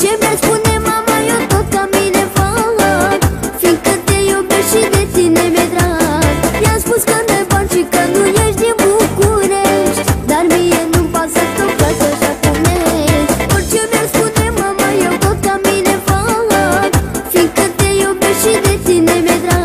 Ce mi-a spune mama, eu tot ca mine fac. Fiindcă te iubesc și de tine mi-e drag. I-am spus că ne bani și că nu ești din București Dar mie nu-mi pasă că să așa cum ești. Orice mi-ar spune mama, eu tot ca mine fac. Fiindcă te iubesc și de tine mi-e drag.